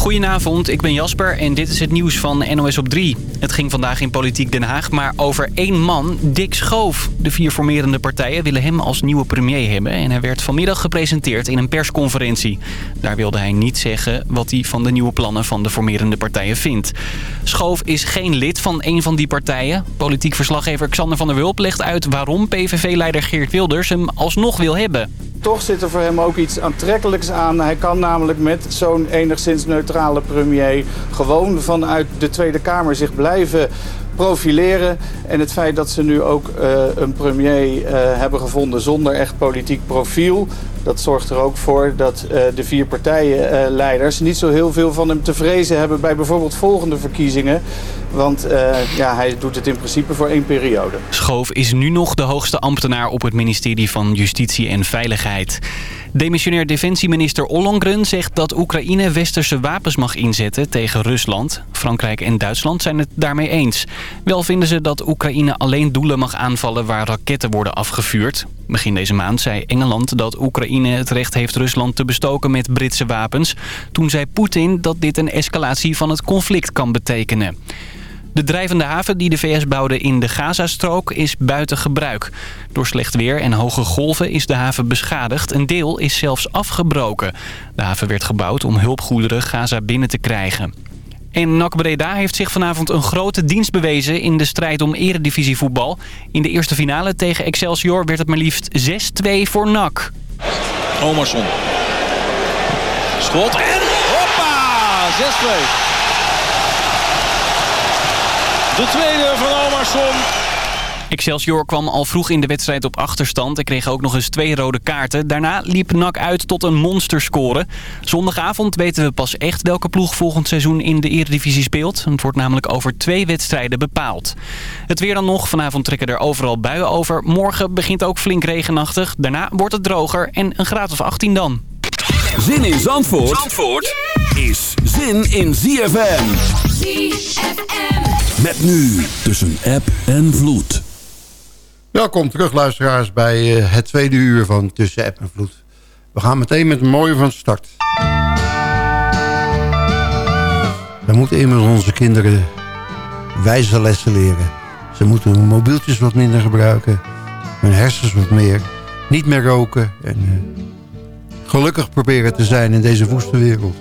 Goedenavond, ik ben Jasper en dit is het nieuws van NOS op 3. Het ging vandaag in Politiek Den Haag maar over één man, Dick Schoof. De vier formerende partijen willen hem als nieuwe premier hebben... en hij werd vanmiddag gepresenteerd in een persconferentie. Daar wilde hij niet zeggen wat hij van de nieuwe plannen van de formerende partijen vindt. Schoof is geen lid van een van die partijen. Politiek verslaggever Xander van der Wulp legt uit waarom PVV-leider Geert Wilders hem alsnog wil hebben. Toch zit er voor hem ook iets aantrekkelijks aan. Hij kan namelijk met zo'n enigszins neutrale premier gewoon vanuit de Tweede Kamer zich blijven profileren. En het feit dat ze nu ook uh, een premier uh, hebben gevonden zonder echt politiek profiel... dat zorgt er ook voor dat uh, de vier partijenleiders niet zo heel veel van hem te vrezen hebben... bij bijvoorbeeld volgende verkiezingen. Want ja, hij doet het in principe voor één periode. Schoof is nu nog de hoogste ambtenaar op het ministerie van Justitie en Veiligheid. Demissionair defensieminister Ollongren zegt dat Oekraïne westerse wapens mag inzetten tegen Rusland. Frankrijk en Duitsland zijn het daarmee eens. Wel vinden ze dat Oekraïne alleen doelen mag aanvallen waar raketten worden afgevuurd. Begin deze maand zei Engeland dat Oekraïne het recht heeft Rusland te bestoken met Britse wapens. Toen zei Poetin dat dit een escalatie van het conflict kan betekenen. De drijvende haven die de VS bouwde in de Gazastrook is buiten gebruik. Door slecht weer en hoge golven is de haven beschadigd. Een deel is zelfs afgebroken. De haven werd gebouwd om hulpgoederen Gaza binnen te krijgen. En NAC Breda heeft zich vanavond een grote dienst bewezen in de strijd om eredivisievoetbal. In de eerste finale tegen Excelsior werd het maar liefst 6-2 voor NAC. Omerson. Schot en hoppa! 6-2. De tweede van Omarsson. Excelsior kwam al vroeg in de wedstrijd op achterstand en kreeg ook nog eens twee rode kaarten. Daarna liep NAC uit tot een monsterscore. Zondagavond weten we pas echt welke ploeg volgend seizoen in de Eredivisie speelt. Het wordt namelijk over twee wedstrijden bepaald. Het weer dan nog. Vanavond trekken er overal buien over. Morgen begint ook flink regenachtig. Daarna wordt het droger en een graad of 18 dan. Zin in Zandvoort, Zandvoort is zin in ZFM. ZFM. Met nu tussen app en vloed. Welkom terug luisteraars bij uh, het tweede uur van Tussen App en Vloed. We gaan meteen met een mooie van start. We moeten immers onze kinderen wijze lessen leren. Ze moeten hun mobieltjes wat minder gebruiken. Hun hersens wat meer. Niet meer roken. En uh, gelukkig proberen te zijn in deze woeste wereld.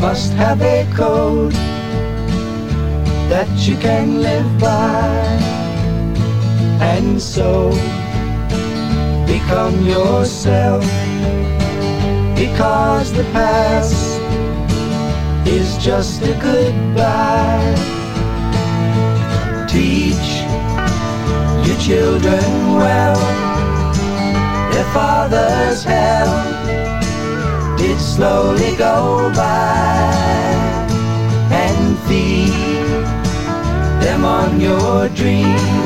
Must have a code that you can live by and so become yourself. Because the past is just a goodbye. Teach your children well. Their father's hell did slowly go by. And feed them on your dreams.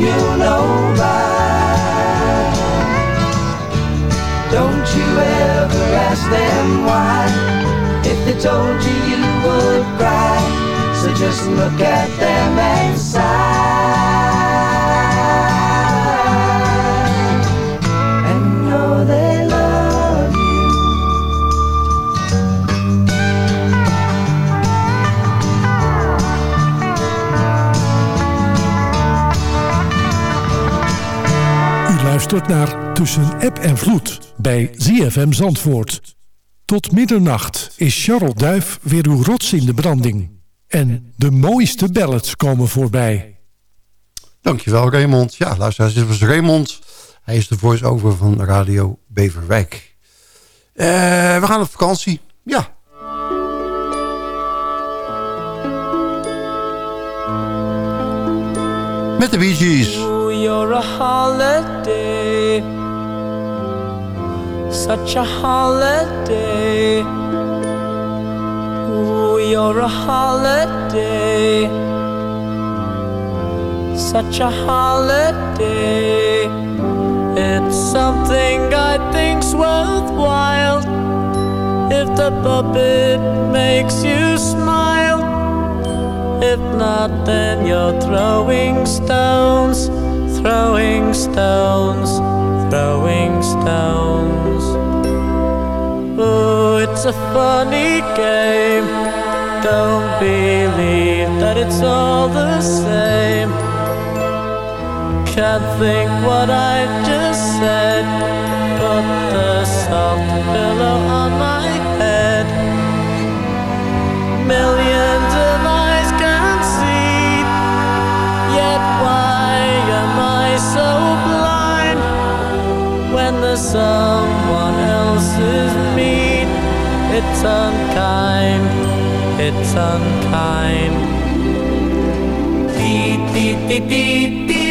You know by. Don't you ever ask them why, if they told you you would cry. So just look at them and sigh. Luistert naar Tussen App en Vloed bij ZFM Zandvoort. Tot middernacht is Charles Duif weer uw rots in de branding. En de mooiste ballads komen voorbij. Dankjewel Raymond. Ja, luister, dit was Raymond. Hij is de voice-over van Radio Beverwijk. Uh, we gaan op vakantie. Ja. Met de Bee. You're a holiday. Such a holiday. Oh, you're a holiday. Such a holiday. It's something I think's worthwhile. If the puppet makes you smile. If not, then you're throwing stones, throwing stones, throwing stones. Oh, it's a funny game. Don't believe that it's all the same. Can't think what I just said. Put the soft pillow on my head. Millions someone else's mean? It's unkind. It's unkind. Beep, beep, beep, beep, beep,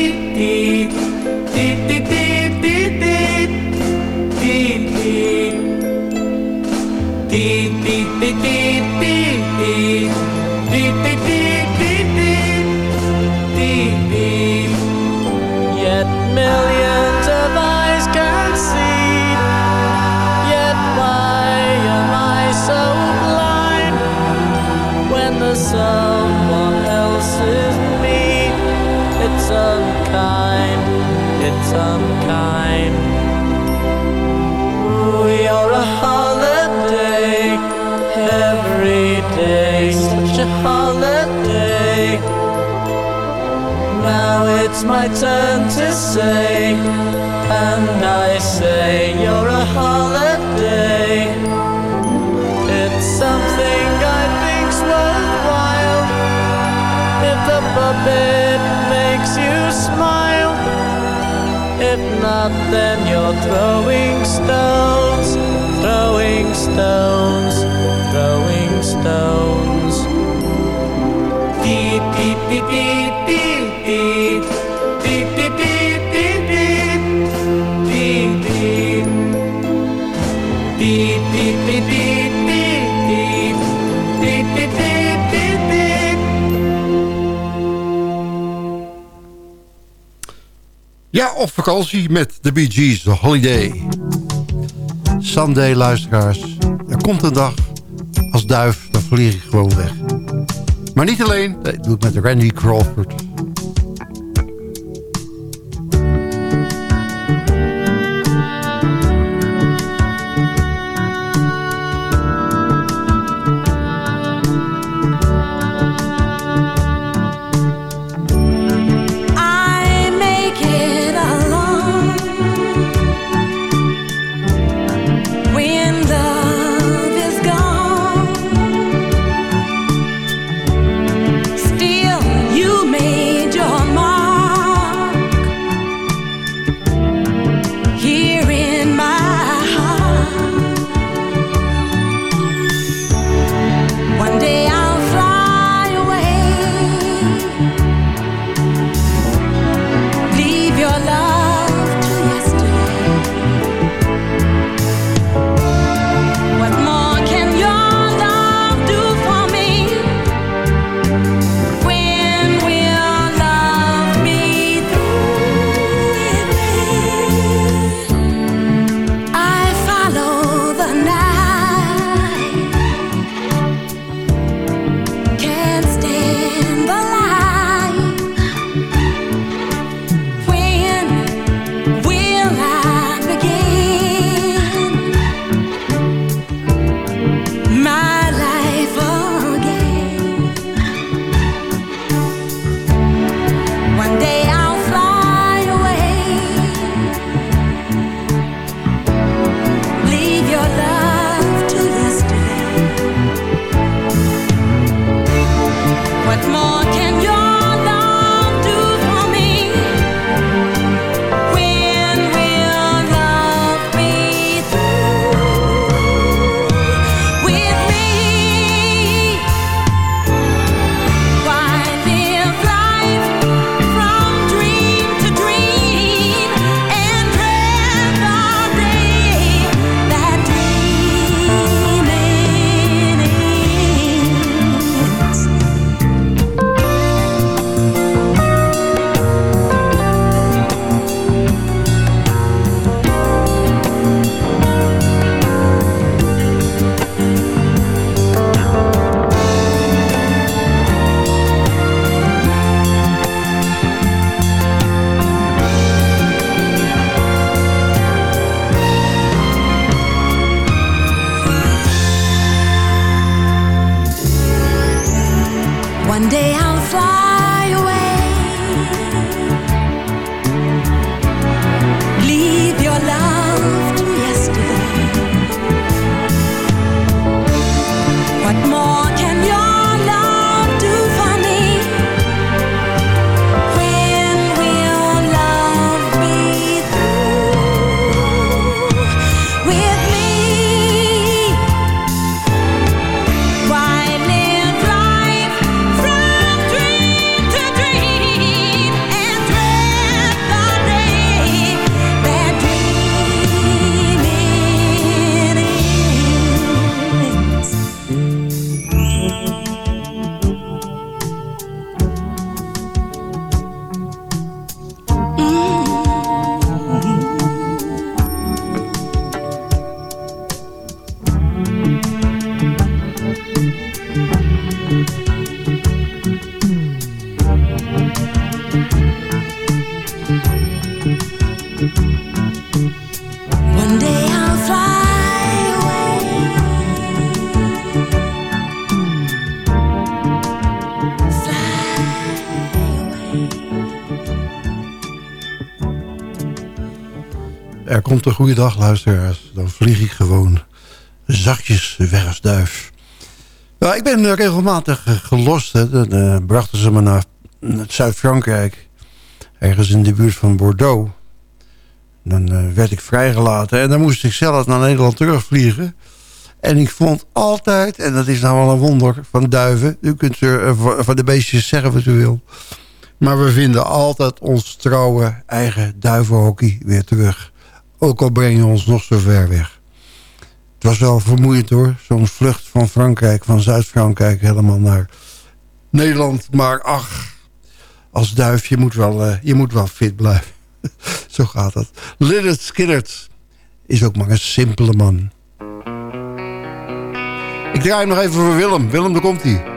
If not, then you're throwing stones, throwing stones, op vakantie met de Bee Gees, The Holiday. Sunday, luisteraars. Er komt een dag, als duif, dan vlieg ik gewoon weg. Maar niet alleen, nee, doe ik met Randy Crawford. Komt een goede dag, luisteraars. Dan vlieg ik gewoon zachtjes weg als duif. Nou, ik ben eh, regelmatig eh, gelost. Dan eh, brachten ze me naar, Zuid-Frankrijk. Ergens in de buurt van Bordeaux. Dan werd ik vrijgelaten. En dan moest ik zelf naar Nederland terugvliegen. En ik vond altijd, en dat is nou wel een wonder van duiven. U kunt er van de beestjes zeggen wat u wil. Maar we vinden altijd ons trouwe eigen duivenhockey weer terug. Ook al breng je ons nog zo ver weg. Het was wel vermoeiend hoor. Zo'n vlucht van Frankrijk, van Zuid-Frankrijk helemaal naar Nederland. Maar ach, als duif, je moet wel, eh, je moet wel fit blijven. Zo gaat dat. Lynyrd Skynyrd is ook maar een simpele man. Ik draai hem nog even voor Willem. Willem, daar komt hij.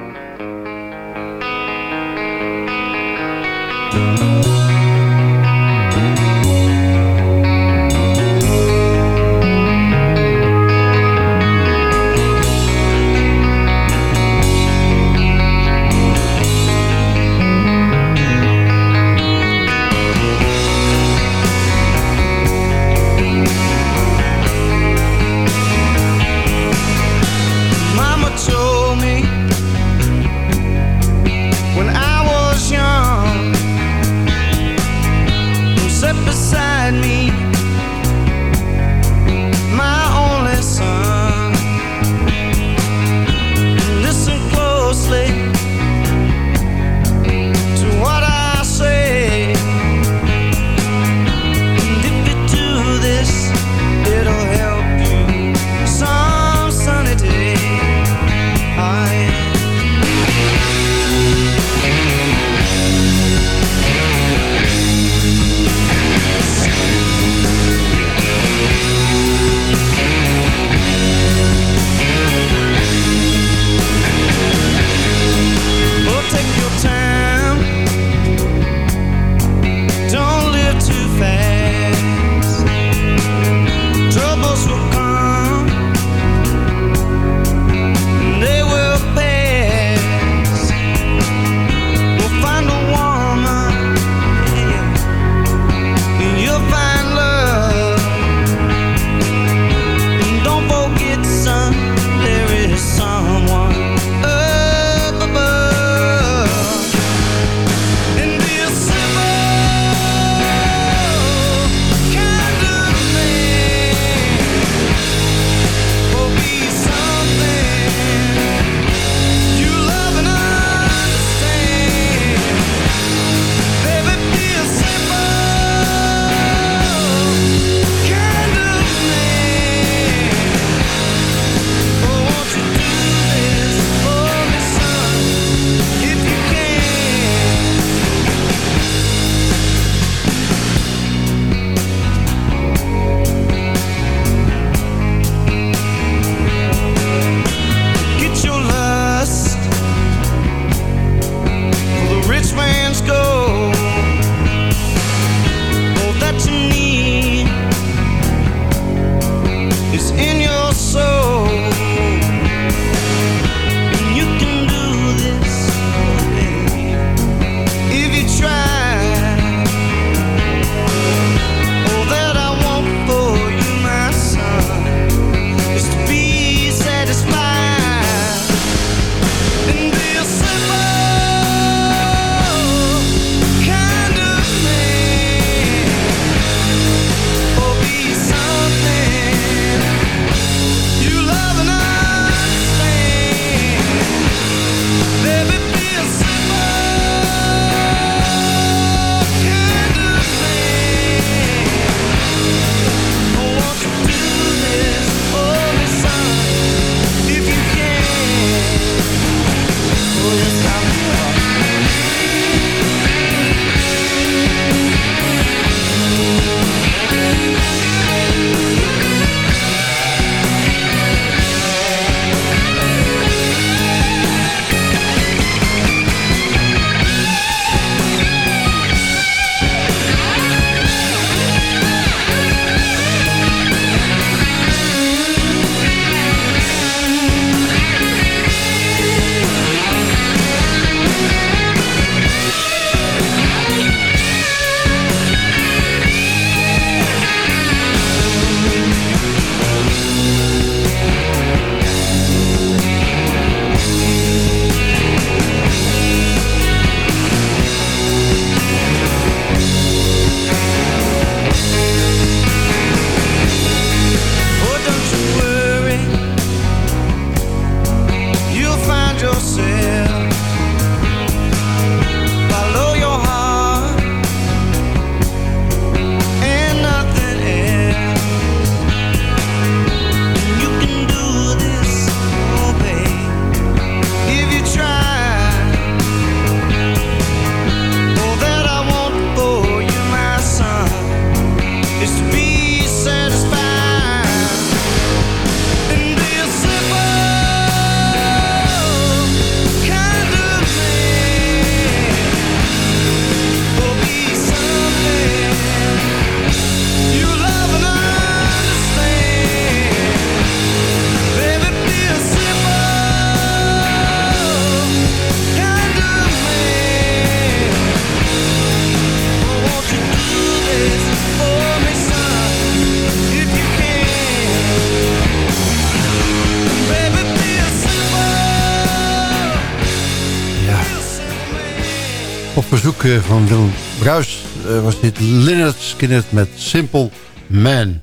Eh, van Willem Bruis eh, was dit Lynyrd Skynyrd met Simple Man.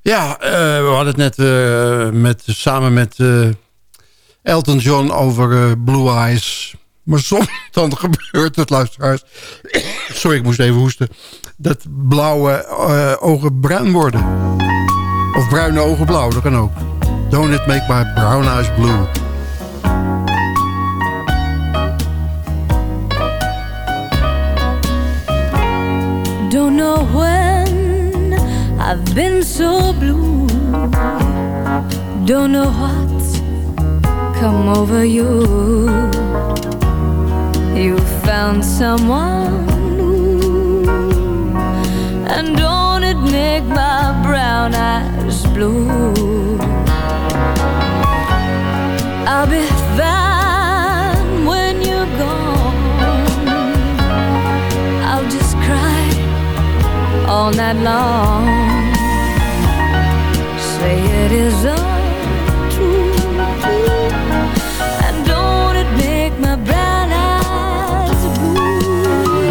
Ja, eh, we hadden het net met, samen met Elton John over Blue Eyes. Maar soms dan gebeurt het, luisteraars. Sorry, ik moest even hoesten. Dat blauwe ogen bruin worden. Of bruine ogen blauw, dat kan ook. Don't it make my brown eyes blue. I've been so blue. Don't know what's come over you. You found someone new, and don't it make my brown eyes blue? I'll be fine when you're gone. I'll just cry all night long. It is untrue, and don't it make my brown eyes blue?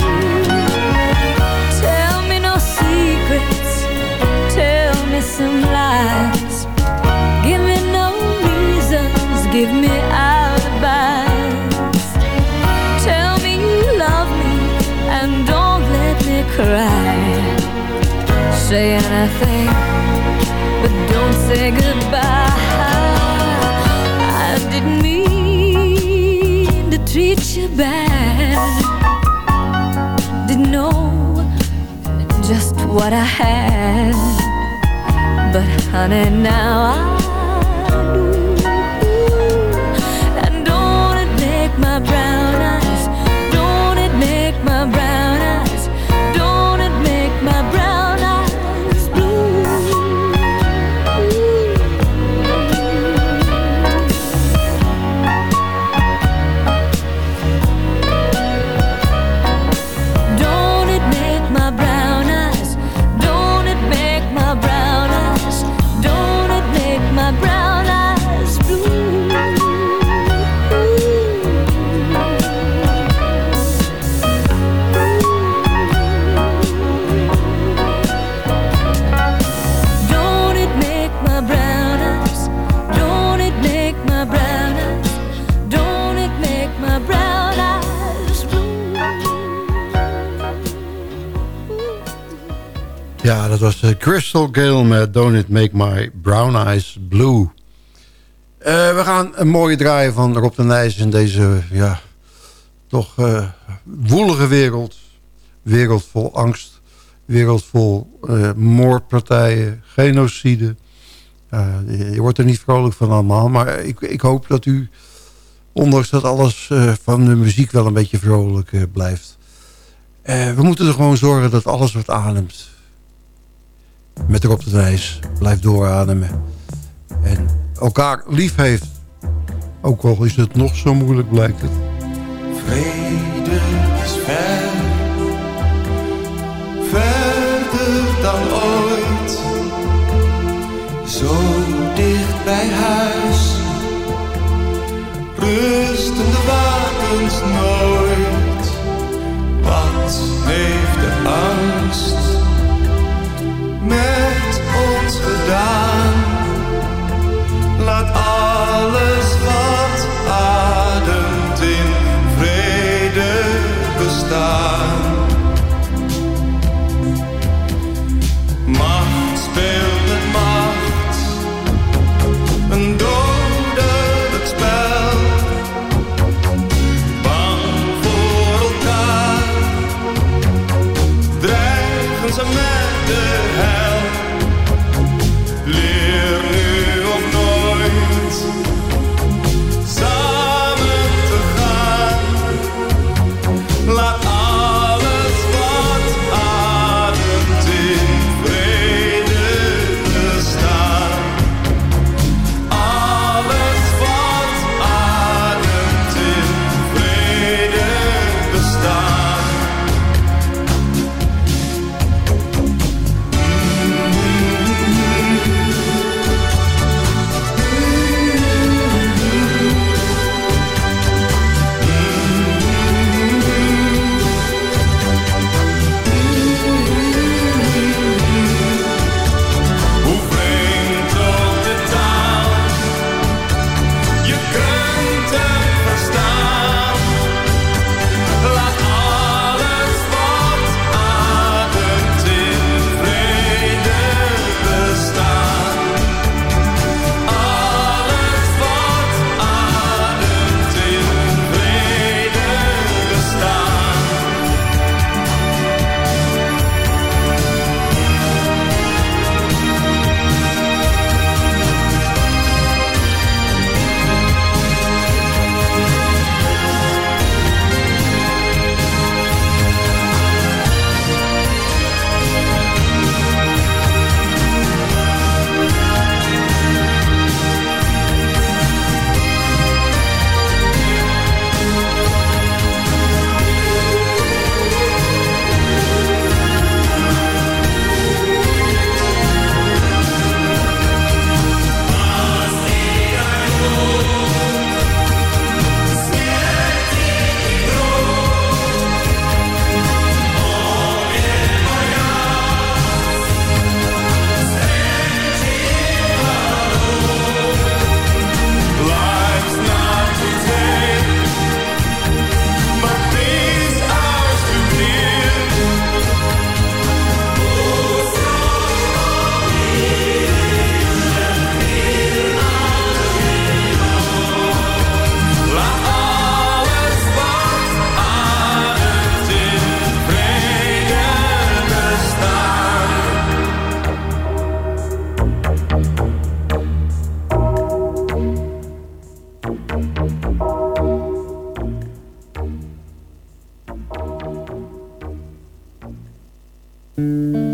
Tell me no secrets, tell me some lies. Give me no reasons, give me alibis. Tell me you love me and don't let me cry. Say anything, what I had. But honey, now I do. Dat was eh, Crystal Gale met Don't It Make My Brown Eyes Blue. Eh, we gaan een mooie draaien van Rob de Nijs in deze ja, toch eh, woelige wereld. Wereld vol angst. Wereld vol moordpartijen, genocide. Je, wordt er niet vrolijk van allemaal. Maar ik, ik hoop dat u, ondanks dat alles van de muziek wel een beetje vrolijk blijft. We moeten er gewoon zorgen dat alles wat ademt met Rob de Nijs blijft doorademen. En elkaar lief heeft. Ook al is het nog zo moeilijk, blijkt het. Vrede is ver, verder dan ooit. Zo dicht bij huis, rusten de wapens nooit. Wat heeft de angst met ons gedaan? Laat alles I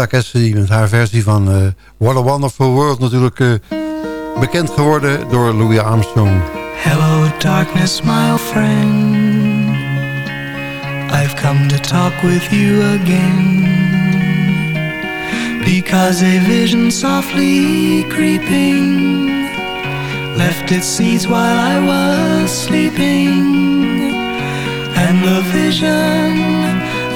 Eva Cassidy met haar versie van eh, What a Wonderful World natuurlijk eh, bekend geworden door Louis Armstrong. Hello, darkness, my friend. I've come to talk with you again. Because a vision softly creeping left its seeds while I was sleeping. And the vision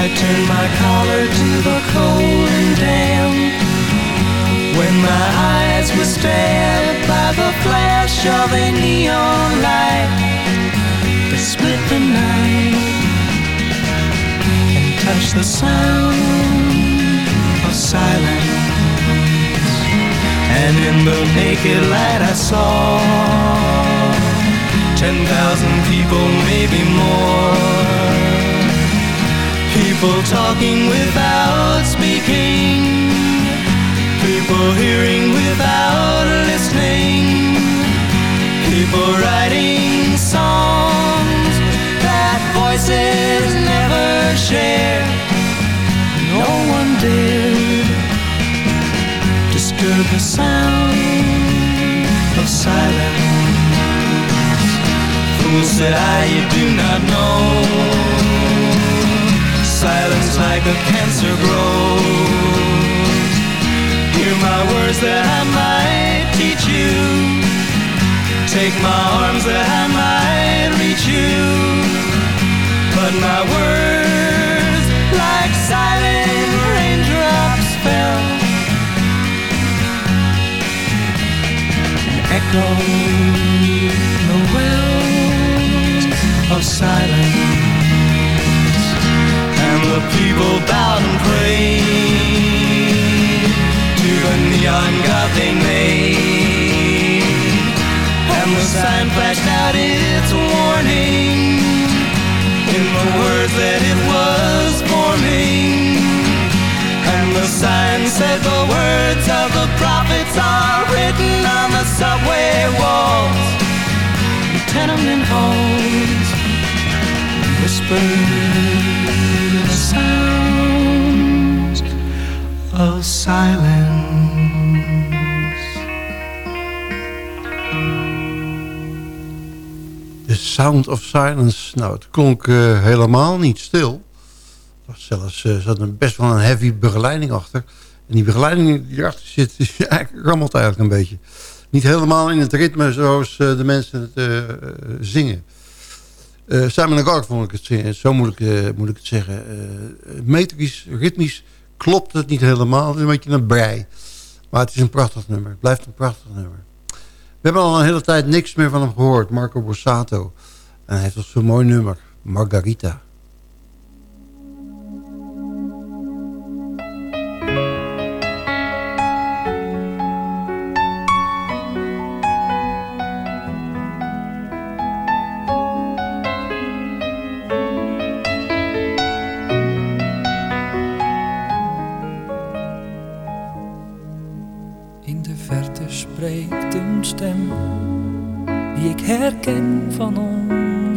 I turned my collar to the cold and damp. When my eyes were stabbed by the flash of a neon light That split the night And touched the sound of silence. And in the naked light I saw Ten thousand people, maybe more People talking without speaking. People hearing without listening. People writing songs that voices never share. No one dared disturb the sound of silence. Fool said I, you do not know silence like a cancer grows. Hear my words that I might teach you. Take my arms that I might reach you. But my words, like silent raindrops, fell and echoed the wells of silence the people bowed and prayed to the neon god they made. And the sign flashed out its warning in the words that it was forming. And the sign said the words of the prophets are written on the subway walls, tenement halls, whispered Sound of Silence. Nou, het klonk uh, helemaal niet stil. Er zelfs uh, zat er best wel een heavy begeleiding achter. En die begeleiding die erachter zit, die rammelt eigenlijk een beetje. Niet helemaal in het ritme zoals uh, de mensen het zingen. Simon Gark vond ik het zo moet ik, moet ik het zeggen. Metrisch, ritmisch klopt het niet helemaal. Het is een beetje een brei. Maar het is een prachtig nummer. Het blijft een prachtig nummer. We hebben al een hele tijd niks meer van hem gehoord. Marco Borsato. En hij toch zo'n mooi nummer. Margarita. herken van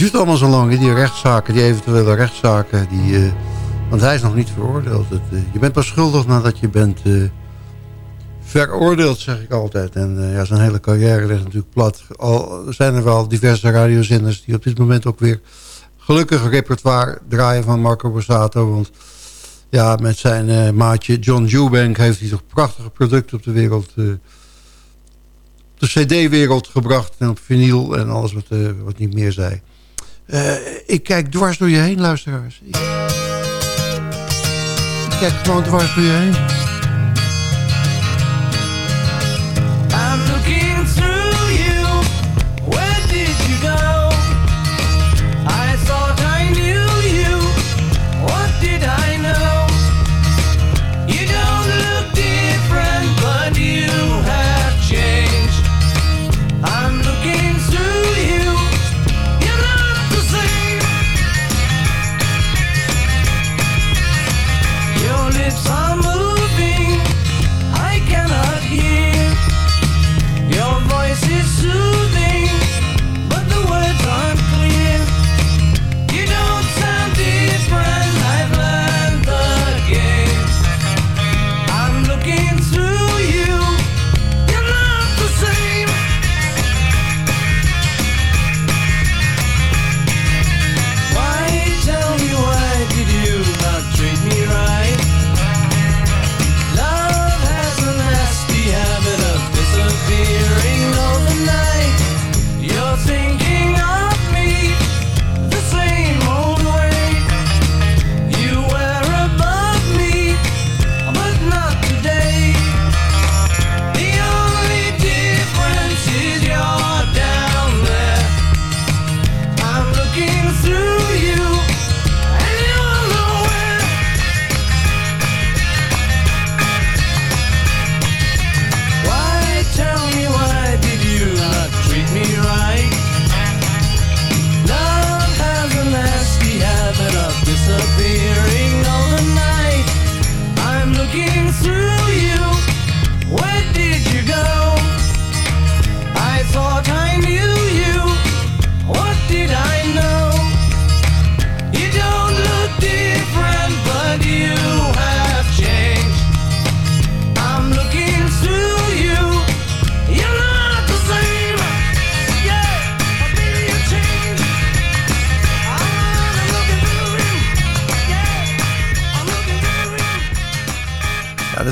duurt allemaal zo lang, die rechtszaken, die eventuele rechtszaken. Die, eh, want hij is nog niet veroordeeld. Het, eh, je bent pas schuldig nadat je bent eh, veroordeeld, zeg ik altijd. En ja, zijn hele carrière ligt natuurlijk plat. Al zijn er wel diverse radiozenders die op dit moment ook weer gelukkig repertoire draaien van Marco Borsato. Want ja, met zijn maatje John Eubank heeft hij toch prachtige producten op de wereld... de cd-wereld gebracht en op vinyl en alles wat, wat niet meer zei. Eh, ik kijk dwars door je heen, luisteraars. Ik, ik kijk gewoon dwars door je heen.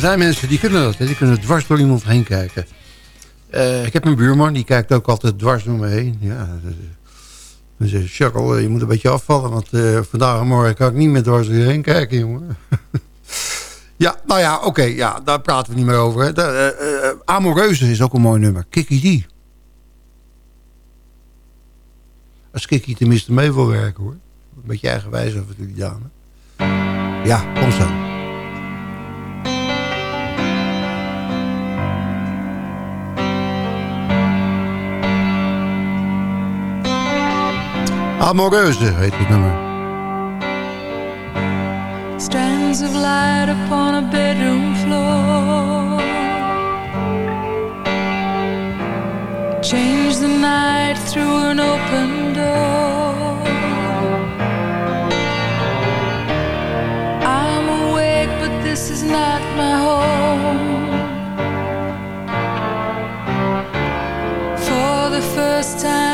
Zijn mensen die kunnen dat. Die kunnen dwars door iemand heen kijken. Eh, ik heb een buurman, die kijkt ook altijd dwars door me heen. Ja, dat- dan zegt Charles, eh, je moet een beetje afvallen... want eh, vandaag en morgen kan ik niet meer dwars door je heen kijken, jongen. ja, nou ja, oké, ja, daar praten we niet meer over. Hè. Eh, eh, Amoreuze is ook een mooi nummer. Kikkie die. Als Kikkie tenminste mee wil werken, hoor. Een beetje eigenwijs over die dame. Ja, kom zo. Ah, Amoreuze heet het nummer. Strands of light upon a bedroom floor. Change the night through an open door. I'm awake, but this is not my home. For the first time,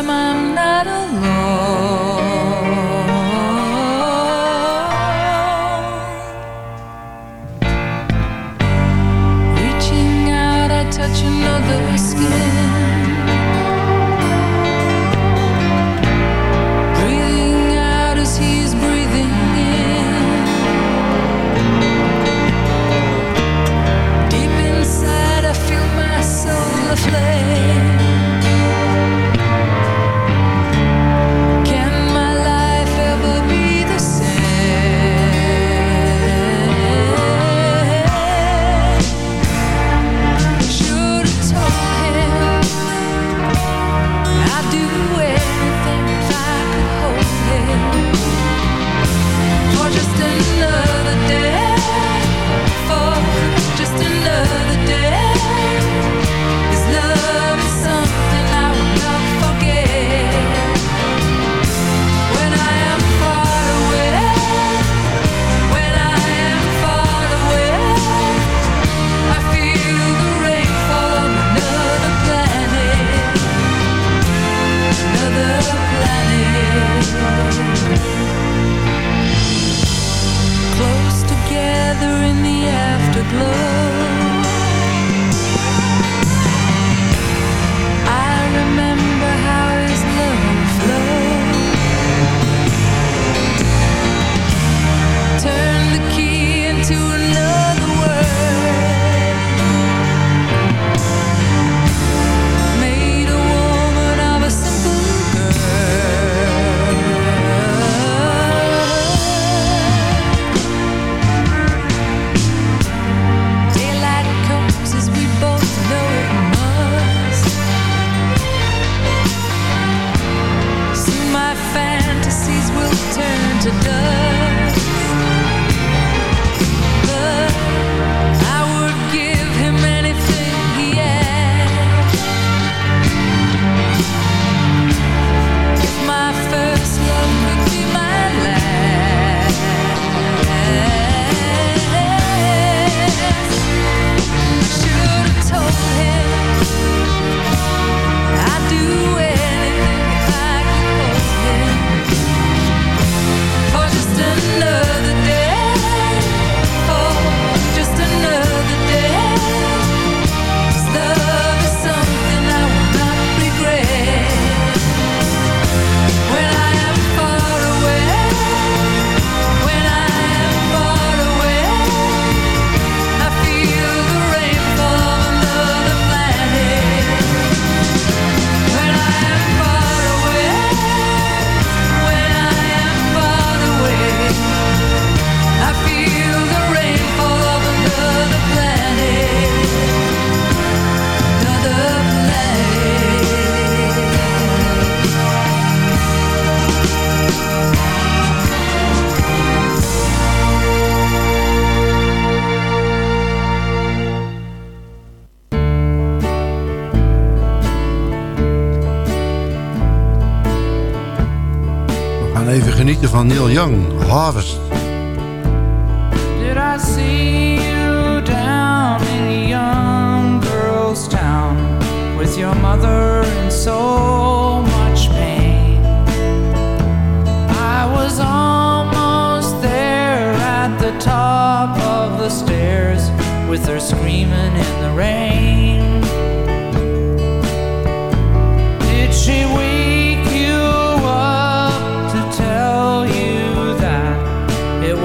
van Neil Young, Harvest.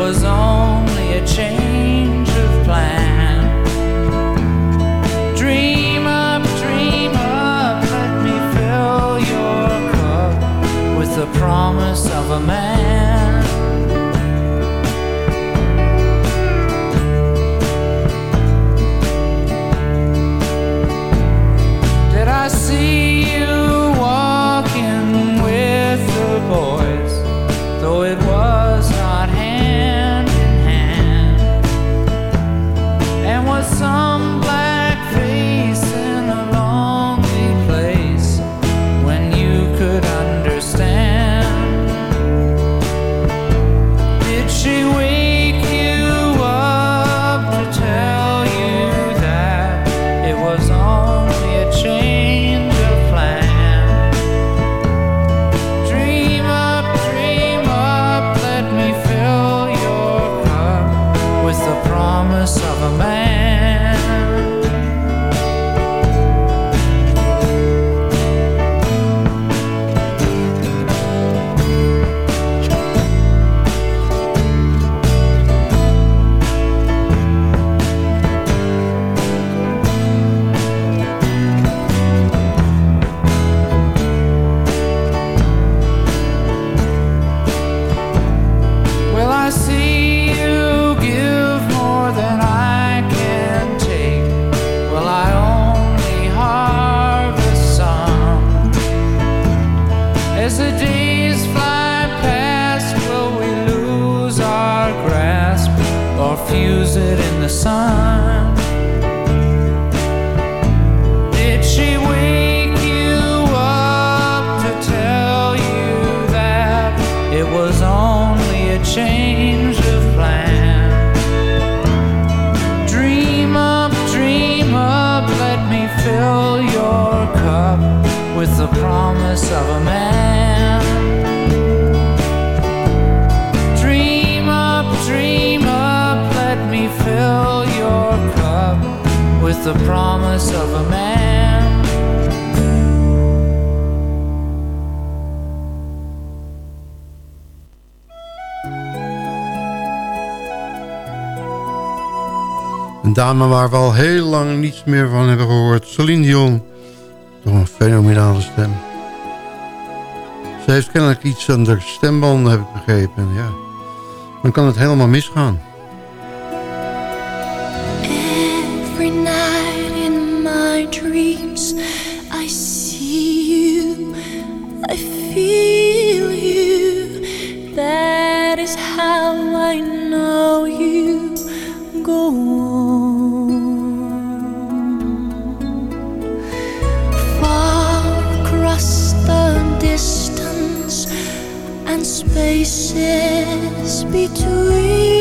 Was only a change of plan? Dream up, dream up, let me fill your cup with the promise of a man. Let me fill your cup with the promise of a man. Dream up, dream up, let me fill your cup with the promise of a man. Dame waar we al heel lang niets meer van hebben gehoord. Celine Dion. Toch een fenomenale stem. Ze heeft kennelijk iets aan de stembanden, heb ik begrepen. Ja. Dan kan het helemaal misgaan. Every night in my dreams, I see you, I feel you. That is how I know you go on. Spaces between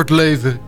voortleven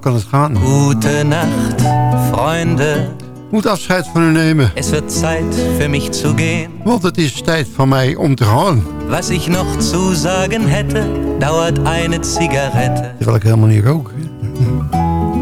kan het gaan. Gute Nacht, Freunde. Moet afscheid van u nemen. Es wird Zeit für mich zu gehen. Want het is tijd van mij om te gaan. Was ich noch zu sagen hätte, dauert eine Zigarette Terwijl ik helemaal niet rook.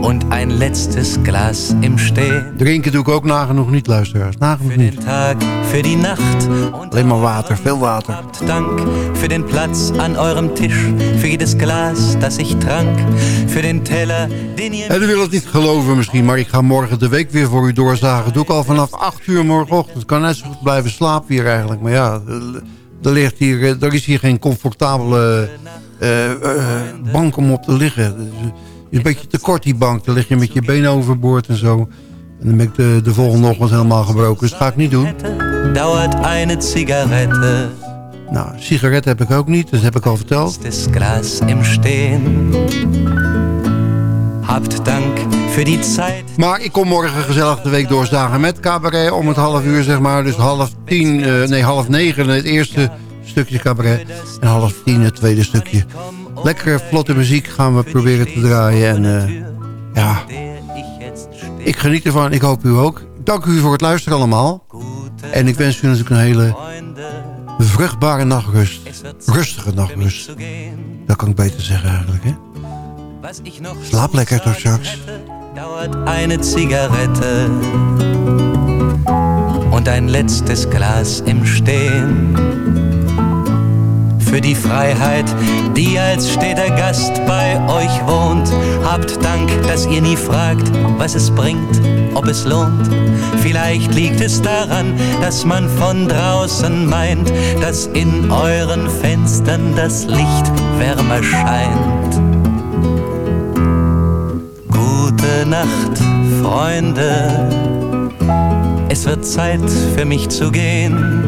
und ein letztes Glas im Stehen. Drinken doe ik ook nagenoeg niet, luisteraars. Nagenoeg Für niet. den Tag, für die Nacht Alleen maar water, veel water. Dank für den Platz an eurem Tisch, für jedes Glas, das ich trank, für den Teller, den ihr En u wil het niet geloven misschien, maar ik ga morgen de week weer voor u doorzagen. Doe ik al vanaf 8 uur morgenochtend. Ik kan net zo goed blijven slapen hier eigenlijk. Maar ja, er- ligt hier, eh, er is hier geen comfortabele eh, eh, bank om op te liggen. Dus, eh, is een beetje te kort die bank. Dan lig je met je benen overboord en zo. En dan ben ik de, de volgende ochtend helemaal gebroken. Dus dat ga ik niet doen. Dauert eine Zigarette. Nou, sigaret heb ik ook niet. Dat heb ik al verteld. Das Glas im Stehen. Habt Dank für die Zeit. Maar ik kom morgen gezellig de week doorzagen met cabaret om het half uur, zeg maar. Dus half tien, eh, nee, half negen het eerste stukje cabaret. En half tien het tweede stukje. Lekkere, vlotte muziek gaan we proberen te draaien. En eh, ja, ik geniet ervan. Ik hoop u ook. Dank u voor het luisteren allemaal. En ik wens u natuurlijk een hele vruchtbare nachtrust. Rustige nachtrust. Dat kan ik beter zeggen eigenlijk, hè. Slaap lekker tot straks. dauert eine Zigarette und ein letztes Glas im Stehen. Für die Freiheit, die als steter Gast bei euch wohnt. Habt Dank, dass ihr nie fragt, was es bringt, ob es lohnt. Vielleicht liegt es daran, dass man von draußen meint, dass in euren Fenstern das Licht wärmer scheint. Gute Nacht, Freunde. Es wird Zeit für mich zu gehen.